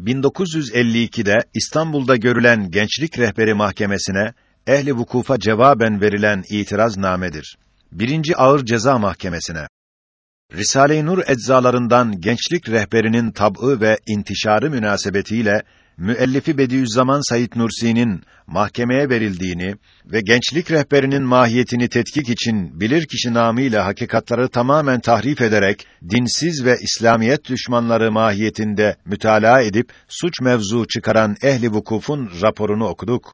1952'de İstanbul'da görülen Gençlik Rehberi Mahkemesi'ne ehli vukufa cevaben verilen itiraz namedir. Birinci Ağır Ceza Mahkemesi'ne Risale-i Nur eczalarından Gençlik Rehberinin tab'ı ve intişarı münasebetiyle müellifi Bediüzzaman Said Nursi'nin mahkemeye verildiğini ve gençlik rehberinin mahiyetini tetkik için bilirkişi namıyla hakikatları tamamen tahrif ederek dinsiz ve İslamiyet düşmanları mahiyetinde mütalaa edip suç mevzu çıkaran ehli vukufun raporunu okuduk.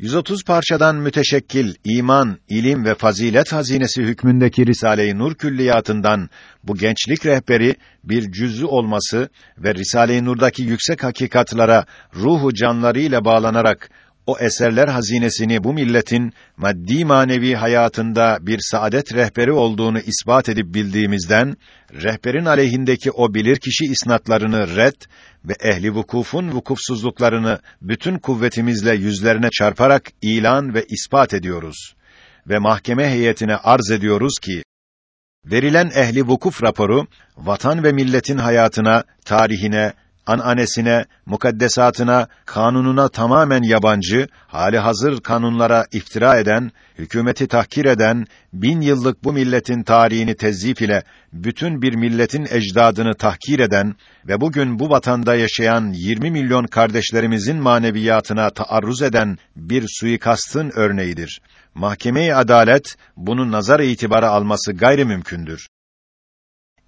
130 parçadan müteşekkil iman, ilim ve fazilet hazinesi hükmündeki Risale-i Nur külliyatından bu gençlik rehberi bir cüz'ü olması ve Risale-i Nur'daki yüksek hakikatlara ruhu canlarıyla bağlanarak o eserler hazinesini bu milletin maddi manevi hayatında bir saadet rehberi olduğunu ispat edip bildiğimizden rehberin aleyhindeki o bilirkişi isnatlarını red ve ehli vukufun vukufsuzluklarını bütün kuvvetimizle yüzlerine çarparak ilan ve ispat ediyoruz ve mahkeme heyetine arz ediyoruz ki verilen ehli vukuf raporu vatan ve milletin hayatına, tarihine, ananesine, mukaddesatına, kanununa tamamen yabancı, hali hazır kanunlara iftira eden, hükümeti tahkir eden, bin yıllık bu milletin tarihini tezyif ile bütün bir milletin ecdadını tahkir eden ve bugün bu vatanda yaşayan 20 milyon kardeşlerimizin maneviyatına taarruz eden bir suikastın örneğidir. Mahkeme-i adalet bunu nazar itibara alması gayrimümkündür.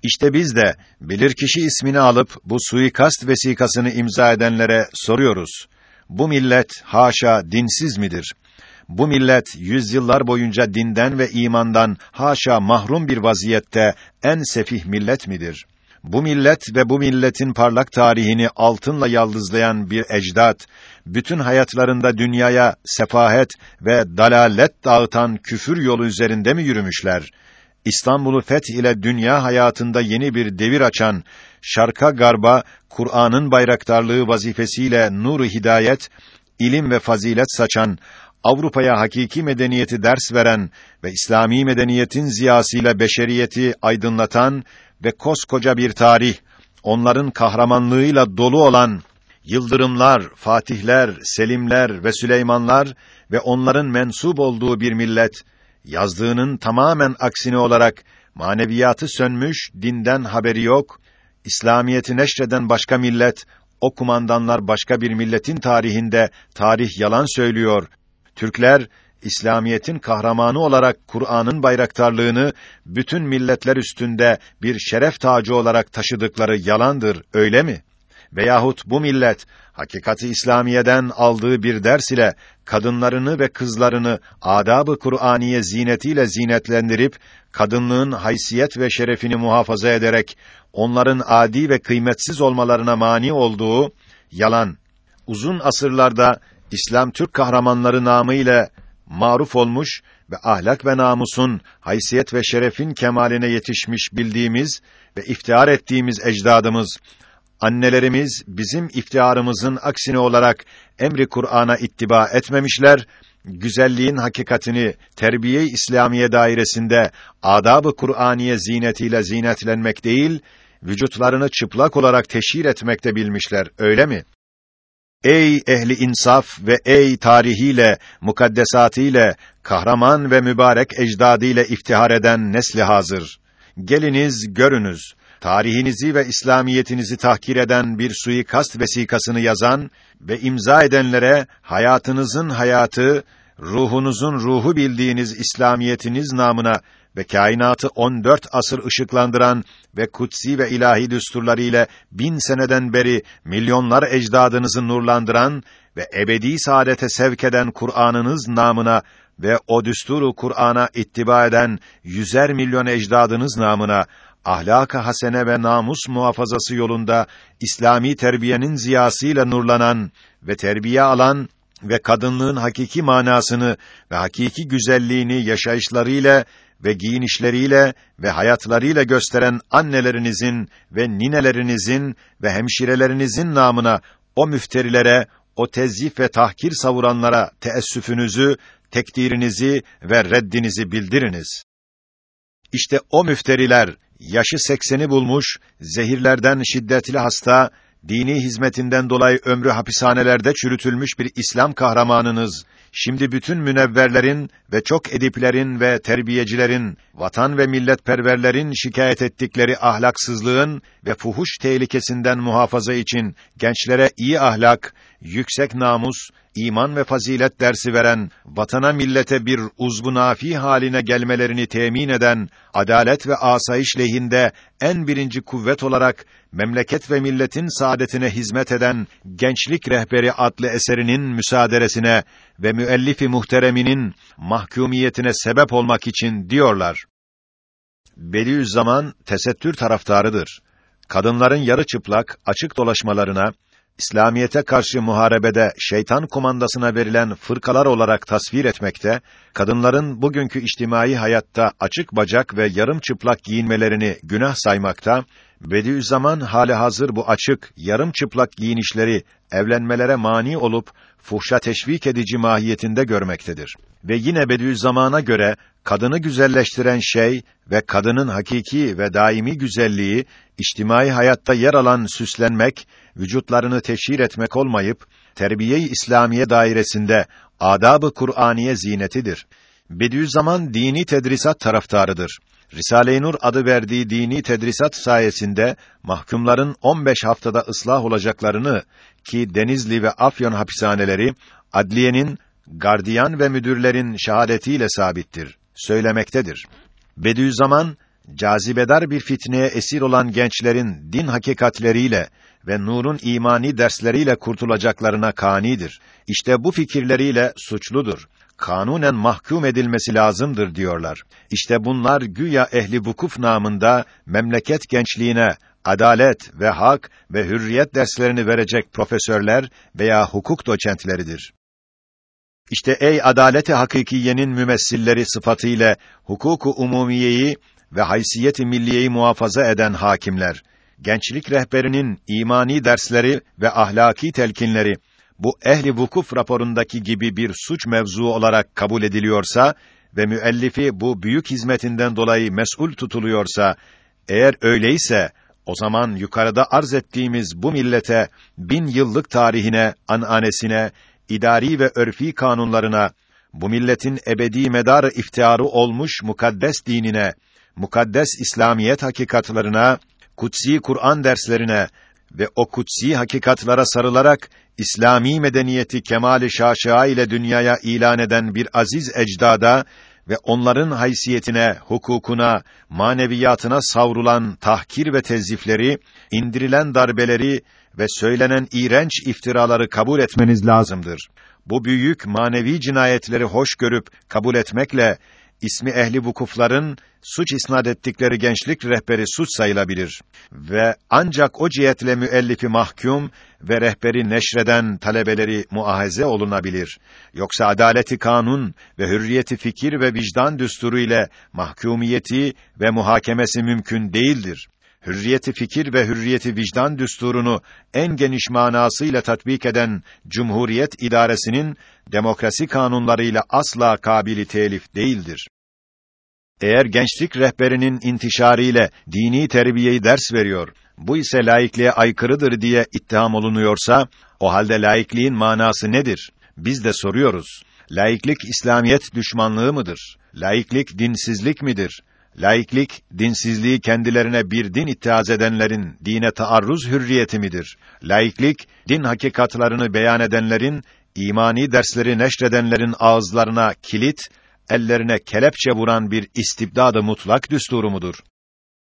İşte biz de bilirkişi ismini alıp bu suikast vesikasını imza edenlere soruyoruz. Bu millet haşa dinsiz midir? Bu millet yüzyıllar boyunca dinden ve imandan haşa mahrum bir vaziyette en sefih millet midir? Bu millet ve bu milletin parlak tarihini altınla yaldızlayan bir ecdat, bütün hayatlarında dünyaya sefahet ve dalalet dağıtan küfür yolu üzerinde mi yürümüşler? İstanbul'u feth ile dünya hayatında yeni bir devir açan, şarka garba Kur'an'ın bayraktarlığı vazifesiyle nuru hidayet, ilim ve fazilet saçan, Avrupa'ya hakiki medeniyeti ders veren ve İslami medeniyetin ziyasıyla beşeriyeti aydınlatan ve koskoca bir tarih, onların kahramanlığıyla dolu olan yıldırımlar, fatihler, selimler ve Süleymanlar ve onların mensup olduğu bir millet yazdığının tamamen aksine olarak maneviyatı sönmüş, dinden haberi yok, İslamiyeti neşreden başka millet, o kumandanlar başka bir milletin tarihinde tarih yalan söylüyor. Türkler İslamiyetin kahramanı olarak Kur'an'ın bayraktarlığını bütün milletler üstünde bir şeref tacı olarak taşıdıkları yalandır, öyle mi? Veyahut bu millet hakikati İslamiye'den aldığı bir ders ile kadınlarını ve kızlarını adab-ı Kur'aniye zinetiyle zinetlendirip kadınlığın haysiyet ve şerefini muhafaza ederek onların adi ve kıymetsiz olmalarına mani olduğu yalan. Uzun asırlarda İslam Türk kahramanları namı ile maruf olmuş ve ahlak ve namusun, haysiyet ve şerefin kemaline yetişmiş bildiğimiz ve iftihar ettiğimiz ecdadımız Annelerimiz bizim iftiharımızın aksine olarak emri Kur'an'a ittiba etmemişler, güzelliğin hakikatini terbiye-i İslamiye dairesinde adab-ı Kur'aniye zinetiyle zinetlenmek değil, vücutlarını çıplak olarak teşhir etmekte bilmişler, öyle mi? Ey ehli insaf ve ey tarihiyle, mukaddesatıyla, kahraman ve mübarek ecdadıyla iftihar eden nesli hazır. Geliniz, görünüz tarihinizi ve İslamiyetinizi tahkir eden bir suikast vesikasını yazan ve imza edenlere hayatınızın hayatı, ruhunuzun ruhu bildiğiniz İslamiyetiniz namına ve kainatı 14 asır ışıklandıran ve kutsi ve ilahi düsturları ile bin seneden beri milyonlar ecdadınızı nurlandıran ve ebedi saadete sevk eden Kur'an'ınız namına ve o düsturu Kur'an'a ittiba eden yüzer milyon ecdadınız namına ahlak-ı hasene ve namus muhafazası yolunda İslami terbiyenin ziyasıyla nurlanan ve terbiye alan ve kadınlığın hakiki manasını ve hakiki güzelliğini yaşayışlarıyla ve giyinişleriyle ve hayatlarıyla gösteren annelerinizin ve ninelerinizin ve hemşirelerinizin namına o müfterilere, o tezyif ve tahkir savuranlara teessüfünüzü, tekdirinizi ve reddinizi bildiriniz. İşte o müfteriler yaşı sekseni bulmuş, zehirlerden şiddetli hasta, dini hizmetinden dolayı ömrü hapishanelerde çürütülmüş bir İslam kahramanınız, şimdi bütün münevverlerin ve çok ediplerin ve terbiyecilerin, vatan ve milletperverlerin şikayet ettikleri ahlaksızlığın ve fuhuş tehlikesinden muhafaza için gençlere iyi ahlak, yüksek namus, iman ve fazilet dersi veren, vatana millete bir uzvu nafi haline gelmelerini temin eden, adalet ve asayiş lehinde en birinci kuvvet olarak memleket ve milletin saadetine hizmet eden Gençlik Rehberi adlı eserinin müsaaderesine ve müellifi muhtereminin mahkumiyetine sebep olmak için diyorlar. Bediüzzaman tesettür taraftarıdır. Kadınların yarı çıplak, açık dolaşmalarına, İslamiyete karşı muharebede şeytan komandasına verilen fırkalar olarak tasvir etmekte, kadınların bugünkü içtimai hayatta açık bacak ve yarım çıplak giyinmelerini günah saymakta, Bediüzzaman hali hazır bu açık, yarım çıplak giyinişleri evlenmelere mani olup fuhşa teşvik edici mahiyetinde görmektedir. Ve yine Bediüzzaman'a göre kadını güzelleştiren şey ve kadının hakiki ve daimi güzelliği içtimai hayatta yer alan süslenmek, vücutlarını teşhir etmek olmayıp terbiye-i İslamiye dairesinde adab-ı Kur'aniye zinetidir. Bediüzzaman dini tedrisat taraftarıdır. Risale-i Nur adı verdiği dini tedrisat sayesinde mahkumların 15 haftada ıslah olacaklarını ki Denizli ve Afyon hapishaneleri adliyenin gardiyan ve müdürlerin şahadetiyle sabittir. Söylemektedir. Bediüzzaman cazibedar bir fitneye esir olan gençlerin din hakikatleriyle ve nurun imani dersleriyle kurtulacaklarına kanidir. İşte bu fikirleriyle suçludur. Kanunen mahkum edilmesi lazımdır diyorlar. İşte bunlar güya ehli vukuf namında memleket gençliğine adalet ve hak ve hürriyet derslerini verecek profesörler veya hukuk doçentleridir. İşte ey adaleti hakikiyenin mümessilleri sıfatıyla hukuku umumiyeyi ve haysiyeti milliyeyi muhafaza eden hakimler, gençlik rehberinin imani dersleri ve ahlaki telkinleri bu ehli vukuf raporundaki gibi bir suç mevzu olarak kabul ediliyorsa ve müellifi bu büyük hizmetinden dolayı mesul tutuluyorsa, eğer öyleyse o zaman yukarıda arz ettiğimiz bu millete bin yıllık tarihine, ananesine, idari ve örfi kanunlarına, bu milletin ebedi medarı iftiharı olmuş mukaddes dinine, mukaddes İslamiyet hakikatlarına, kutsi Kur'an derslerine ve o kutsi hakikatlara sarılarak İslami medeniyeti kemali şaşaa ile dünyaya ilan eden bir aziz ecdada ve onların haysiyetine, hukukuna, maneviyatına savrulan tahkir ve tezifleri, indirilen darbeleri ve söylenen iğrenç iftiraları kabul etmeniz lazımdır. Bu büyük manevi cinayetleri hoş görüp kabul etmekle ismi ehli vukufların suç isnad ettikleri gençlik rehberi suç sayılabilir ve ancak o cihetle müellifi mahkum ve rehberi neşreden talebeleri muahaze olunabilir. Yoksa adaleti kanun ve hürriyeti fikir ve vicdan düsturu ile mahkumiyeti ve muhakemesi mümkün değildir. Hürriyeti fikir ve hürriyeti vicdan düsturunu en geniş manasıyla tatbik eden Cumhuriyet idaresinin demokrasi kanunlarıyla asla kabili telif değildir. Eğer gençlik rehberinin intişarıyla dini terbiyeyi ders veriyor, bu ise laikliğe aykırıdır diye ittiham olunuyorsa, o halde laikliğin manası nedir? Biz de soruyoruz. Laiklik İslamiyet düşmanlığı mıdır? Laiklik dinsizlik midir? Laiklik, dinsizliği kendilerine bir din ittihaz edenlerin dine taarruz hürriyeti midir? Laiklik, din hakikatlarını beyan edenlerin, imani dersleri neşredenlerin ağızlarına kilit, ellerine kelepçe vuran bir istibdad-ı mutlak düsturu mudur?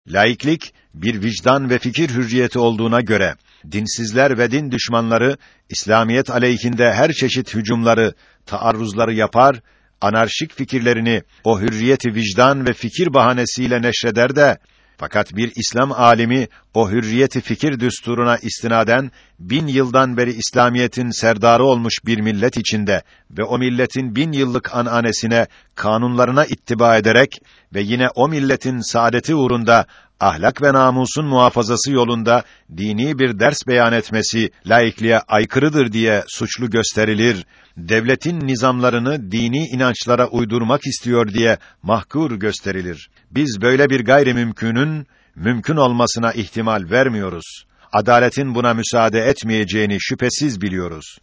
Laiklik, bir vicdan ve fikir hürriyeti olduğuna göre, dinsizler ve din düşmanları, İslamiyet aleyhinde her çeşit hücumları, taarruzları yapar, anarşik fikirlerini o hürriyeti vicdan ve fikir bahanesiyle neşreder de, fakat bir İslam alimi o hürriyeti fikir düsturuna istinaden bin yıldan beri İslamiyetin serdarı olmuş bir millet içinde ve o milletin bin yıllık ananesine, kanunlarına ittiba ederek ve yine o milletin saadeti uğrunda ahlak ve namusun muhafazası yolunda dini bir ders beyan etmesi laikliğe aykırıdır diye suçlu gösterilir. Devletin nizamlarını dini inançlara uydurmak istiyor diye mahkur gösterilir. Biz böyle bir gayrimümkünün mümkün olmasına ihtimal vermiyoruz. adaletin buna müsaade etmeyeceğini şüphesiz biliyoruz.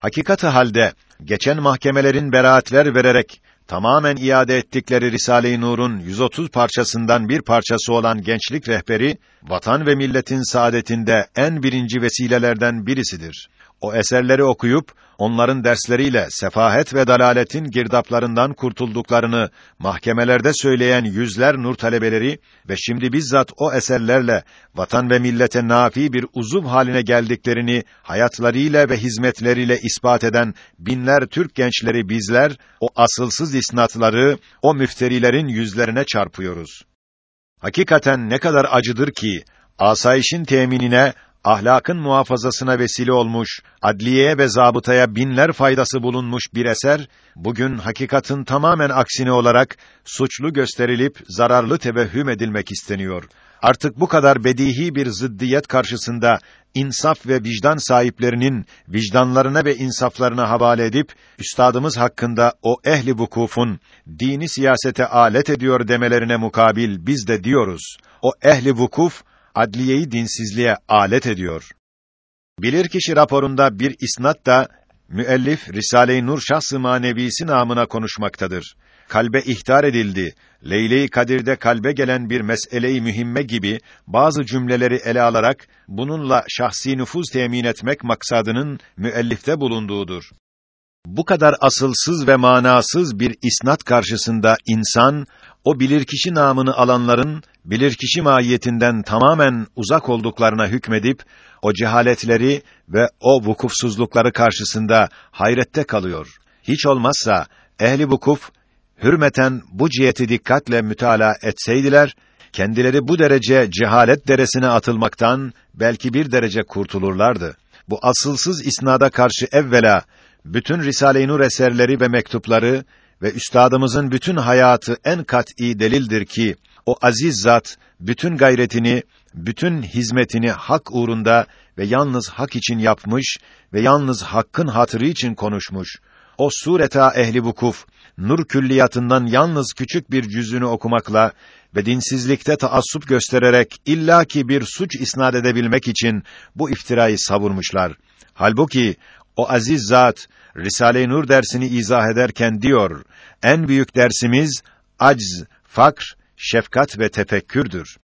Hakikati halde geçen mahkemelerin beraatler vererek tamamen iade ettikleri Risale-i Nur'un 130 parçasından bir parçası olan gençlik rehberi vatan ve milletin saadetinde en birinci vesilelerden birisidir. O eserleri okuyup onların dersleriyle sefahet ve dalaletin girdaplarından kurtulduklarını mahkemelerde söyleyen yüzler nur talebeleri ve şimdi bizzat o eserlerle vatan ve millete nafi bir uzuv haline geldiklerini hayatlarıyla ve hizmetleriyle ispat eden binler Türk gençleri bizler o asılsız isnatları o müfterilerin yüzlerine çarpıyoruz. Hakikaten ne kadar acıdır ki asayişin teminine ahlakın muhafazasına vesile olmuş, adliyeye ve zabıtaya binler faydası bulunmuş bir eser, bugün hakikatin tamamen aksine olarak suçlu gösterilip zararlı tevehhüm edilmek isteniyor. Artık bu kadar bedihi bir zıddiyet karşısında insaf ve vicdan sahiplerinin vicdanlarına ve insaflarına havale edip üstadımız hakkında o ehli vukufun dini siyasete alet ediyor demelerine mukabil biz de diyoruz. O ehli vukuf adliyeyi dinsizliğe alet ediyor. Bilir kişi raporunda bir isnat da müellif Risale-i Nur şahs-ı manevisi namına konuşmaktadır. Kalbe ihtar edildi. Leyle-i Kadir'de kalbe gelen bir meseleyi mühimme gibi bazı cümleleri ele alarak bununla şahsi nüfuz temin etmek maksadının müellifte bulunduğudur. Bu kadar asılsız ve manasız bir isnat karşısında insan o bilirkişi namını alanların bilirkişi mahiyetinden tamamen uzak olduklarına hükmedip o cehaletleri ve o vukufsuzlukları karşısında hayrette kalıyor. Hiç olmazsa ehli vukuf hürmeten bu ciheti dikkatle mütalaa etseydiler kendileri bu derece cehalet deresine atılmaktan belki bir derece kurtulurlardı. Bu asılsız isnada karşı evvela bütün Risale-i Nur eserleri ve mektupları ve üstadımızın bütün hayatı en kat'î delildir ki o aziz zat bütün gayretini, bütün hizmetini hak uğrunda ve yalnız hak için yapmış ve yalnız hakkın hatırı için konuşmuş. O sureta ehli vukuf nur külliyatından yalnız küçük bir cüzünü okumakla ve dinsizlikte taassup göstererek illaki bir suç isnad edebilmek için bu iftirayı savurmuşlar. Halbuki o aziz zat Risale-i Nur dersini izah ederken diyor: En büyük dersimiz acz, fakr, şefkat ve tefekkürdür.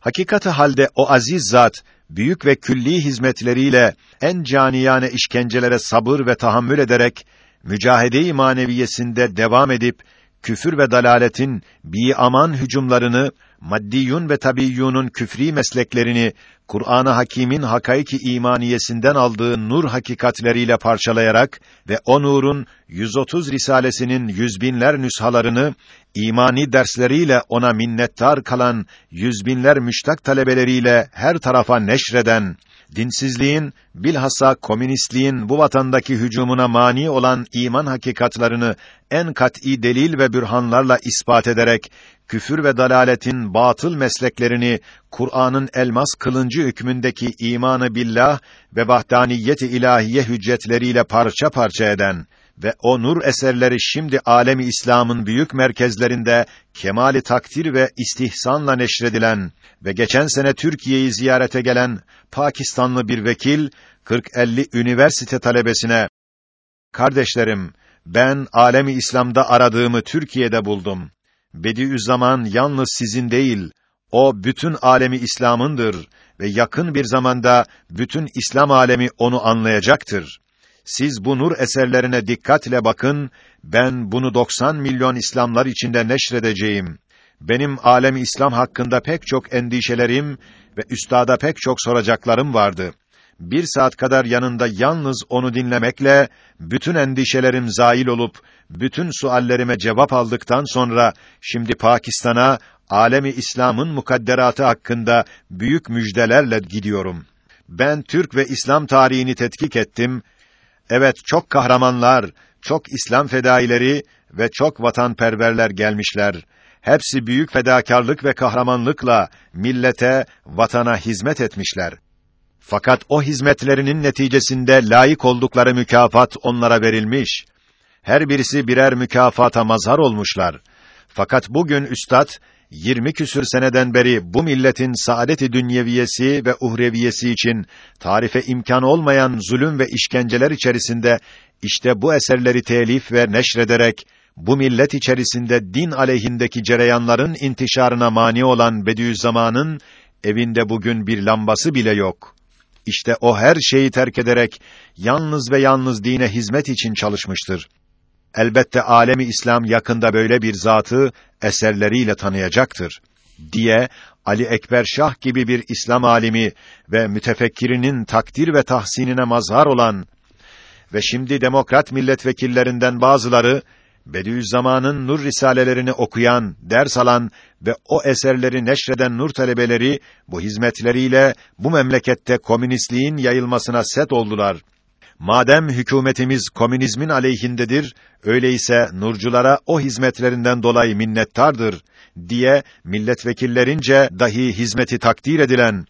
Hakikati halde o aziz zat büyük ve külli hizmetleriyle en caniyane işkencelere sabır ve tahammül ederek mücahede-i maneviyesinde devam edip küfür ve dalaletin bi aman hücumlarını maddiyun ve tabiyyunun küfri mesleklerini Kur'an-ı Hakîm'in hakaiki imaniyesinden aldığı nur hakikatleriyle parçalayarak ve o nurun 130 risalesinin yüzbinler nüshalarını imani dersleriyle ona minnettar kalan yüzbinler müştak talebeleriyle her tarafa neşreden dinsizliğin bilhassa komünistliğin bu vatandaki hücumuna mani olan iman hakikatlarını en kat'î delil ve bürhanlarla ispat ederek küfür ve dalaletin batıl mesleklerini Kur'an'ın elmas kılıncı hükmündeki imanı billah ve vahdaniyet-i ilahiye hüccetleriyle parça parça eden ve o nur eserleri şimdi alemi İslam'ın büyük merkezlerinde kemali takdir ve istihsanla neşredilen ve geçen sene Türkiye'yi ziyarete gelen Pakistanlı bir vekil 40-50 üniversite talebesine Kardeşlerim, ben alemi İslam'da aradığımı Türkiye'de buldum. Bediüzzaman yalnız sizin değil, o bütün alemi İslam'ındır ve yakın bir zamanda bütün İslam alemi onu anlayacaktır. Siz bu nur eserlerine dikkatle bakın, ben bunu 90 milyon İslamlar içinde neşredeceğim. Benim alem İslam hakkında pek çok endişelerim ve üstada pek çok soracaklarım vardı. Bir saat kadar yanında yalnız onu dinlemekle bütün endişelerim zail olup bütün suallerime cevap aldıktan sonra şimdi Pakistan'a alemi İslam'ın mukadderatı hakkında büyük müjdelerle gidiyorum. Ben Türk ve İslam tarihini tetkik ettim Evet çok kahramanlar, çok İslam fedaileri ve çok vatanperverler gelmişler. Hepsi büyük fedakarlık ve kahramanlıkla millete, vatana hizmet etmişler. Fakat o hizmetlerinin neticesinde layık oldukları mükafat onlara verilmiş. Her birisi birer mükafata mazhar olmuşlar. Fakat bugün üstad 20 küsür seneden beri bu milletin saadeti dünyeviyesi ve uhreviyesi için tarife imkan olmayan zulüm ve işkenceler içerisinde işte bu eserleri telif ve neşrederek bu millet içerisinde din aleyhindeki cereyanların intişarına mani olan Bediüzzaman'ın evinde bugün bir lambası bile yok. İşte o her şeyi terk ederek yalnız ve yalnız dine hizmet için çalışmıştır. Elbette alemi İslam yakında böyle bir zatı eserleriyle tanıyacaktır diye Ali Ekber Şah gibi bir İslam alimi ve mütefekkirinin takdir ve tahsinine mazhar olan ve şimdi demokrat milletvekillerinden bazıları Bediüzzaman'ın nur risalelerini okuyan, ders alan ve o eserleri neşreden nur talebeleri bu hizmetleriyle bu memlekette komünistliğin yayılmasına set oldular. Madem hükümetimiz komünizmin aleyhindedir, öyleyse nurculara o hizmetlerinden dolayı minnettardır diye milletvekillerince dahi hizmeti takdir edilen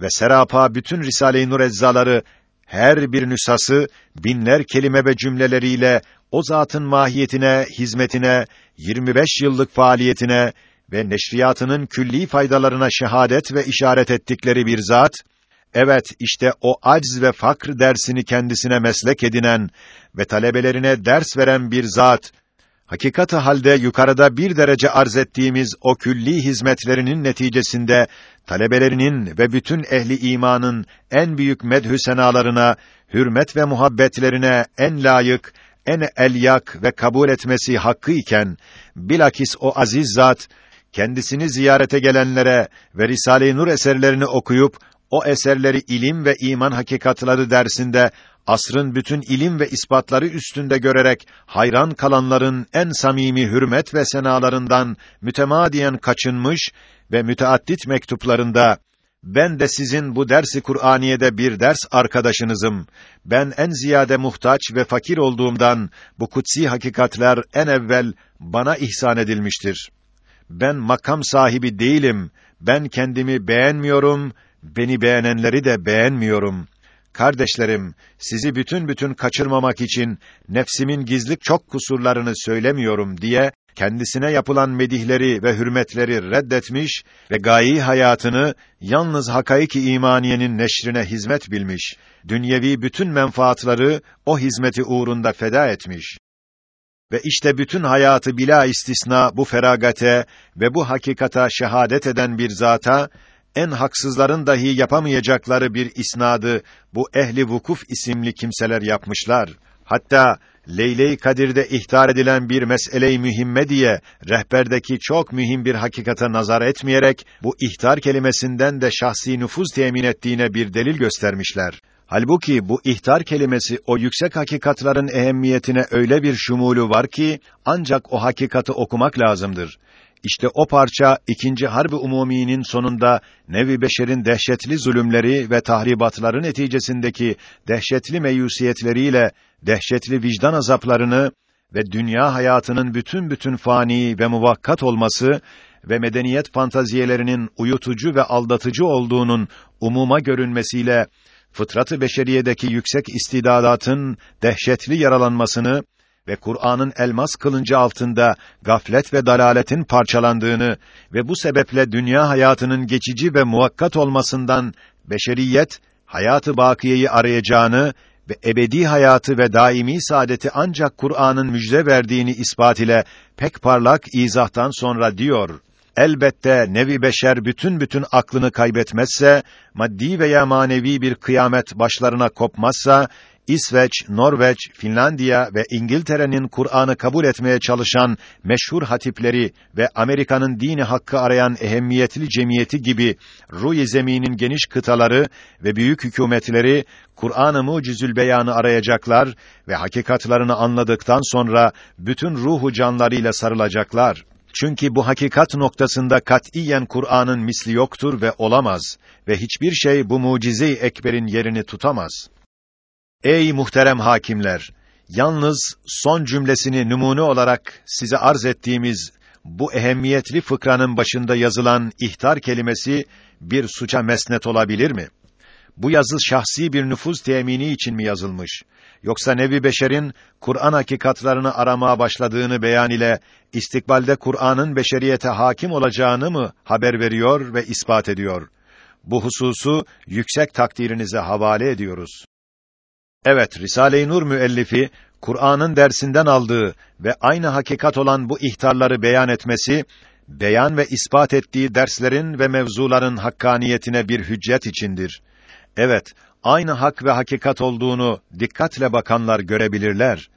ve serapa bütün Risale-i Nur eczaları her bir nüshası binler kelime ve cümleleriyle o zatın mahiyetine, hizmetine, 25 yıllık faaliyetine ve neşriyatının külli faydalarına şehadet ve işaret ettikleri bir zat, evet işte o acz ve fakr dersini kendisine meslek edinen ve talebelerine ders veren bir zat, hakikati halde yukarıda bir derece arz ettiğimiz o külli hizmetlerinin neticesinde talebelerinin ve bütün ehli imanın en büyük medhü senalarına, hürmet ve muhabbetlerine en layık, en elyak ve kabul etmesi hakkı iken bilakis o aziz zat kendisini ziyarete gelenlere ve Risale-i Nur eserlerini okuyup o eserleri ilim ve iman hakikatları dersinde asrın bütün ilim ve ispatları üstünde görerek hayran kalanların en samimi hürmet ve senalarından mütemadiyen kaçınmış ve müteaddit mektuplarında ben de sizin bu dersi Kur'aniye'de bir ders arkadaşınızım. Ben en ziyade muhtaç ve fakir olduğumdan bu kutsi hakikatler en evvel bana ihsan edilmiştir. Ben makam sahibi değilim. Ben kendimi beğenmiyorum, beni beğenenleri de beğenmiyorum. Kardeşlerim, sizi bütün bütün kaçırmamak için nefsimin gizli çok kusurlarını söylemiyorum diye kendisine yapılan medihleri ve hürmetleri reddetmiş ve gayi hayatını yalnız hakaiki imaniyenin neşrine hizmet bilmiş. Dünyevi bütün menfaatları o hizmeti uğrunda feda etmiş. Ve işte bütün hayatı bila istisna bu feragate ve bu hakikata şehadet eden bir zata en haksızların dahi yapamayacakları bir isnadı bu ehli vukuf isimli kimseler yapmışlar. Hatta Leyle-i Kadir'de ihtar edilen bir mesele-i mühimme diye rehberdeki çok mühim bir hakikate nazar etmeyerek bu ihtar kelimesinden de şahsi nüfuz temin ettiğine bir delil göstermişler. Halbuki bu ihtar kelimesi o yüksek hakikatların ehemmiyetine öyle bir şumulu var ki ancak o hakikati okumak lazımdır. İşte o parça ikinci harbi umuminin sonunda nevi beşerin dehşetli zulümleri ve tahribatları neticesindeki dehşetli meyusiyetleriyle dehşetli vicdan azaplarını ve dünya hayatının bütün bütün fani ve muvakkat olması ve medeniyet fantaziyelerinin uyutucu ve aldatıcı olduğunun umuma görünmesiyle fıtratı beşeriyedeki yüksek istidadatın dehşetli yaralanmasını ve Kur'an'ın elmas kılıncı altında gaflet ve dalaletin parçalandığını ve bu sebeple dünya hayatının geçici ve muhakkat olmasından beşeriyet hayatı bakiyeyi arayacağını ve ebedi hayatı ve daimi saadeti ancak Kur'an'ın müjde verdiğini ispat ile pek parlak izahtan sonra diyor. Elbette nevi beşer bütün bütün aklını kaybetmezse, maddi veya manevi bir kıyamet başlarına kopmazsa, İsveç, Norveç, Finlandiya ve İngiltere'nin Kur'an'ı kabul etmeye çalışan meşhur hatipleri ve Amerika'nın dini hakkı arayan ehemmiyetli cemiyeti gibi ruh zeminin geniş kıtaları ve büyük hükümetleri Kur'an-ı Mucizül Beyan'ı arayacaklar ve hakikatlarını anladıktan sonra bütün ruhu canlarıyla sarılacaklar. Çünkü bu hakikat noktasında katiyen Kur'an'ın misli yoktur ve olamaz ve hiçbir şey bu mucize-i ekberin yerini tutamaz. Ey muhterem hakimler! Yalnız son cümlesini numune olarak size arz ettiğimiz bu ehemmiyetli fıkranın başında yazılan ihtar kelimesi bir suça mesnet olabilir mi? Bu yazı şahsi bir nüfuz temini için mi yazılmış? Yoksa Nebi Beşer'in Kur'an hakikatlarını aramaya başladığını beyan ile istikbalde Kur'an'ın beşeriyete hakim olacağını mı haber veriyor ve ispat ediyor? Bu hususu yüksek takdirinize havale ediyoruz. Evet, Risale-i Nur müellifi Kur'an'ın dersinden aldığı ve aynı hakikat olan bu ihtarları beyan etmesi beyan ve ispat ettiği derslerin ve mevzuların hakkaniyetine bir hüccet içindir. Evet, aynı hak ve hakikat olduğunu dikkatle bakanlar görebilirler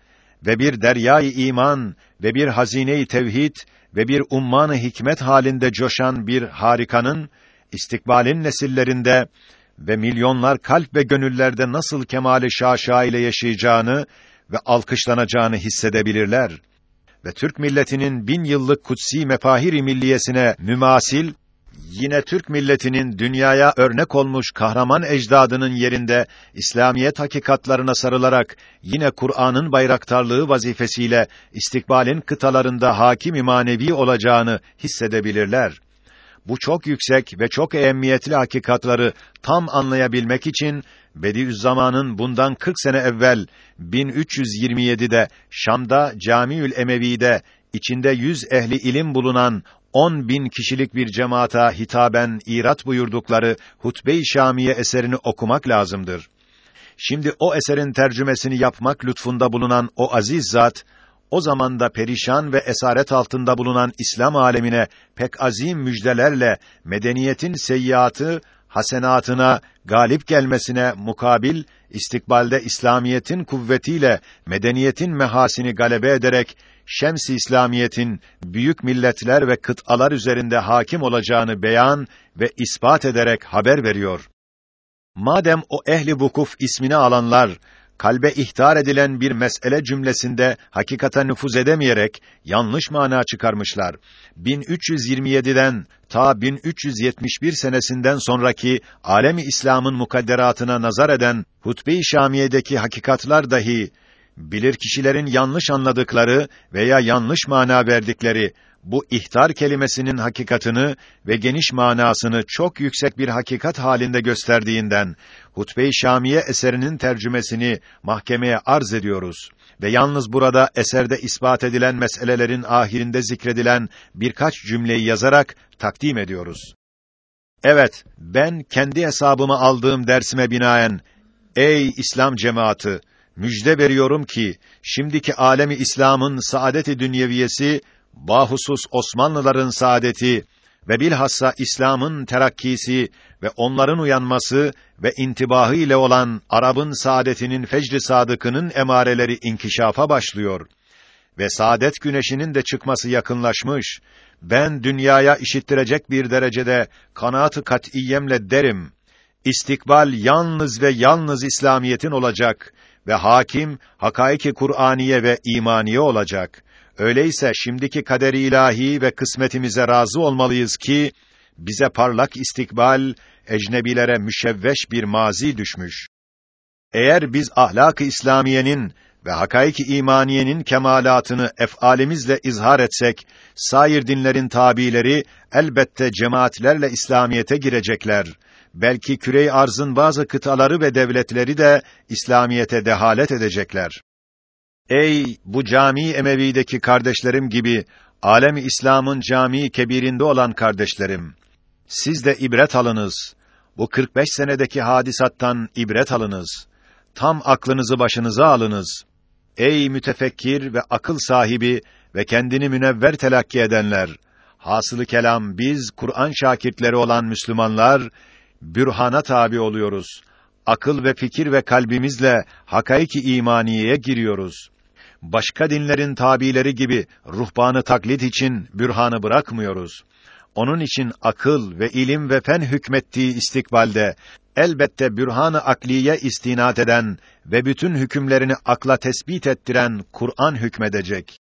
ve bir deryayı iman ve bir hazine-i tevhid ve bir umman-ı hikmet halinde coşan bir harikanın istikbalin nesillerinde ve milyonlar kalp ve gönüllerde nasıl kemali şaşa ile yaşayacağını ve alkışlanacağını hissedebilirler ve Türk milletinin bin yıllık kutsi mefahiri milliyesine mümasil yine Türk milletinin dünyaya örnek olmuş kahraman ecdadının yerinde İslamiyet hakikatlarına sarılarak yine Kur'an'ın bayraktarlığı vazifesiyle istikbalin kıtalarında hakim imanevi olacağını hissedebilirler. Bu çok yüksek ve çok ehemmiyetli hakikatları tam anlayabilmek için Bediüzzaman'ın bundan 40 sene evvel 1327'de Şam'da Camiül Emevi'de içinde yüz ehli ilim bulunan on bin kişilik bir cemaata hitaben irat buyurdukları Hutbe-i Şamiye eserini okumak lazımdır. Şimdi o eserin tercümesini yapmak lütfunda bulunan o aziz zat, o zamanda perişan ve esaret altında bulunan İslam alemine pek azim müjdelerle medeniyetin seyyiatı hasenatına galip gelmesine mukabil istikbalde İslamiyetin kuvvetiyle medeniyetin mehasini galebe ederek şems-i İslamiyetin büyük milletler ve kıtalar üzerinde hakim olacağını beyan ve ispat ederek haber veriyor. Madem o ehli vukuf ismini alanlar kalbe ihtar edilen bir mesele cümlesinde hakikata nüfuz edemeyerek yanlış mana çıkarmışlar. 1327'den ta 1371 senesinden sonraki alemi İslam'ın mukadderatına nazar eden Hutbe-i Şamiye'deki hakikatlar dahi bilir kişilerin yanlış anladıkları veya yanlış mana verdikleri bu ihtar kelimesinin hakikatını ve geniş manasını çok yüksek bir hakikat halinde gösterdiğinden Hutbe-i Şamiye eserinin tercümesini mahkemeye arz ediyoruz ve yalnız burada eserde ispat edilen meselelerin ahirinde zikredilen birkaç cümleyi yazarak takdim ediyoruz. Evet, ben kendi hesabıma aldığım dersime binaen ey İslam cemaati müjde veriyorum ki şimdiki alemi İslam'ın saadeti dünyeviyesi bahusus Osmanlıların saadeti ve bilhassa İslam'ın terakkisi ve onların uyanması ve intibahı ile olan Arap'ın saadetinin fecri sadıkının emareleri inkişafa başlıyor ve saadet güneşinin de çıkması yakınlaşmış. Ben dünyaya işittirecek bir derecede kanaat-ı kat'iyemle derim. İstikbal yalnız ve yalnız İslamiyetin olacak ve hakim hakaiki Kur'aniye ve imaniye olacak. Öyleyse şimdiki kaderi ilahi ve kısmetimize razı olmalıyız ki bize parlak istikbal, ecnebilere müşevveş bir mazi düşmüş. Eğer biz ahlak-ı İslamiyenin ve hakaiki imaniyenin kemalatını ef'alimizle izhar etsek, sair dinlerin tabileri elbette cemaatlerle İslamiyete girecekler. Belki kürey arzın bazı kıtaları ve devletleri de İslamiyete dehalet edecekler. Ey bu cami Emevi'deki kardeşlerim gibi alemi İslam'ın cami kebirinde olan kardeşlerim, siz de ibret alınız. Bu 45 senedeki hadisattan ibret alınız. Tam aklınızı başınıza alınız. Ey mütefekkir ve akıl sahibi ve kendini münevver telakki edenler, hasılı kelam biz Kur'an şakirtleri olan Müslümanlar bürhana tabi oluyoruz. Akıl ve fikir ve kalbimizle hakaiki imaniyeye giriyoruz başka dinlerin tabileri gibi ruhbanı taklit için bürhanı bırakmıyoruz. Onun için akıl ve ilim ve fen hükmettiği istikbalde elbette bürhanı akliye istinat eden ve bütün hükümlerini akla tespit ettiren Kur'an hükmedecek.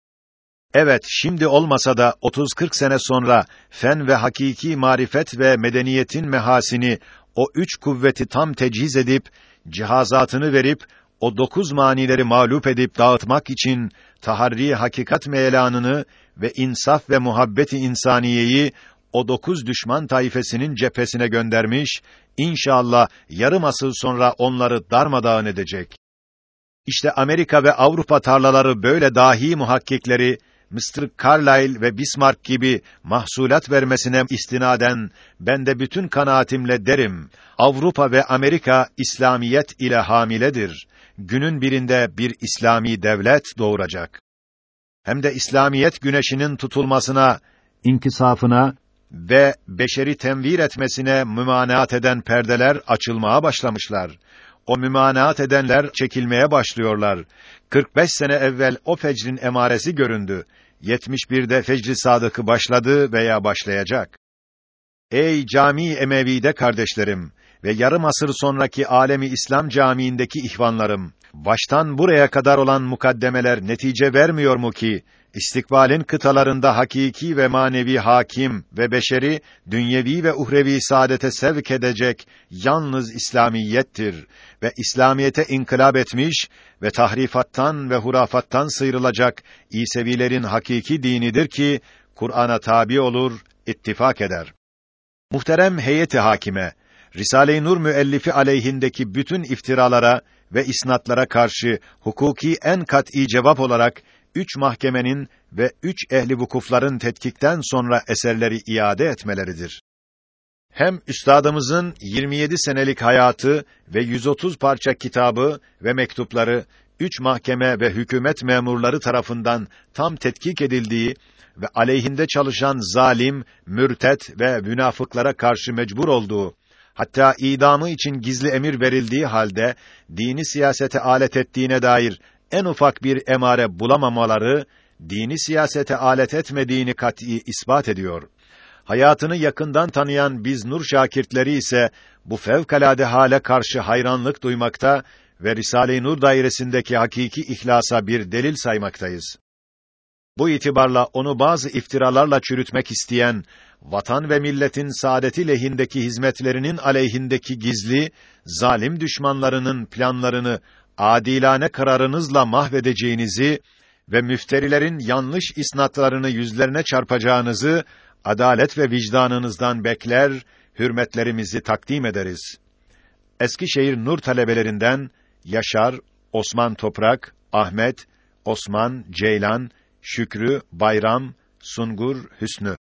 Evet, şimdi olmasa da 30-40 sene sonra fen ve hakiki marifet ve medeniyetin mehasini o üç kuvveti tam teciz edip cihazatını verip o dokuz manileri mağlup edip dağıtmak için taharri hakikat meyelanını ve insaf ve muhabbeti insaniyeyi o dokuz düşman taifesinin cephesine göndermiş, İnşallah yarım asır sonra onları darmadağın edecek. İşte Amerika ve Avrupa tarlaları böyle dahi muhakkikleri Mr. Carlyle ve Bismarck gibi mahsulat vermesine istinaden ben de bütün kanaatimle derim. Avrupa ve Amerika İslamiyet ile hamiledir. Günün birinde bir İslami devlet doğuracak. Hem de İslamiyet güneşinin tutulmasına, inkisafına ve beşeri tenvir etmesine mümanaat eden perdeler açılmaya başlamışlar. O mümanaat edenler çekilmeye başlıyorlar. 45 sene evvel o fecrin emaresi göründü. 71'de fecri sadıkı başladı veya başlayacak. Ey cami Emevi'de kardeşlerim ve yarım asır sonraki alemi İslam camiindeki ihvanlarım, baştan buraya kadar olan mukaddemeler netice vermiyor mu ki istikbalin kıtalarında hakiki ve manevi hakim ve beşeri dünyevi ve uhrevi saadete sevk edecek yalnız İslamiyettir ve İslamiyete inkılap etmiş ve tahrifattan ve hurafattan sıyrılacak İsevilerin hakiki dinidir ki Kur'an'a tabi olur, ittifak eder. Muhterem heyeti hakime Risale-i Nur müellifi aleyhindeki bütün iftiralara ve isnatlara karşı hukuki en kat'î cevap olarak üç mahkemenin ve üç ehli vukufların tetkikten sonra eserleri iade etmeleridir. Hem üstadımızın 27 senelik hayatı ve 130 parça kitabı ve mektupları üç mahkeme ve hükümet memurları tarafından tam tetkik edildiği ve aleyhinde çalışan zalim, mürtet ve münafıklara karşı mecbur olduğu hatta idamı için gizli emir verildiği halde dini siyasete alet ettiğine dair en ufak bir emare bulamamaları dini siyasete alet etmediğini kat'î ispat ediyor. Hayatını yakından tanıyan biz nur şakirtleri ise bu fevkalade hale karşı hayranlık duymakta ve Risale-i Nur dairesindeki hakiki ihlasa bir delil saymaktayız. Bu itibarla onu bazı iftiralarla çürütmek isteyen, vatan ve milletin saadeti lehindeki hizmetlerinin aleyhindeki gizli, zalim düşmanlarının planlarını adilane kararınızla mahvedeceğinizi ve müfterilerin yanlış isnatlarını yüzlerine çarpacağınızı adalet ve vicdanınızdan bekler, hürmetlerimizi takdim ederiz. Eskişehir Nur talebelerinden Yaşar, Osman Toprak, Ahmet, Osman, Ceylan, Şükrü, Bayram, Sungur, Hüsnü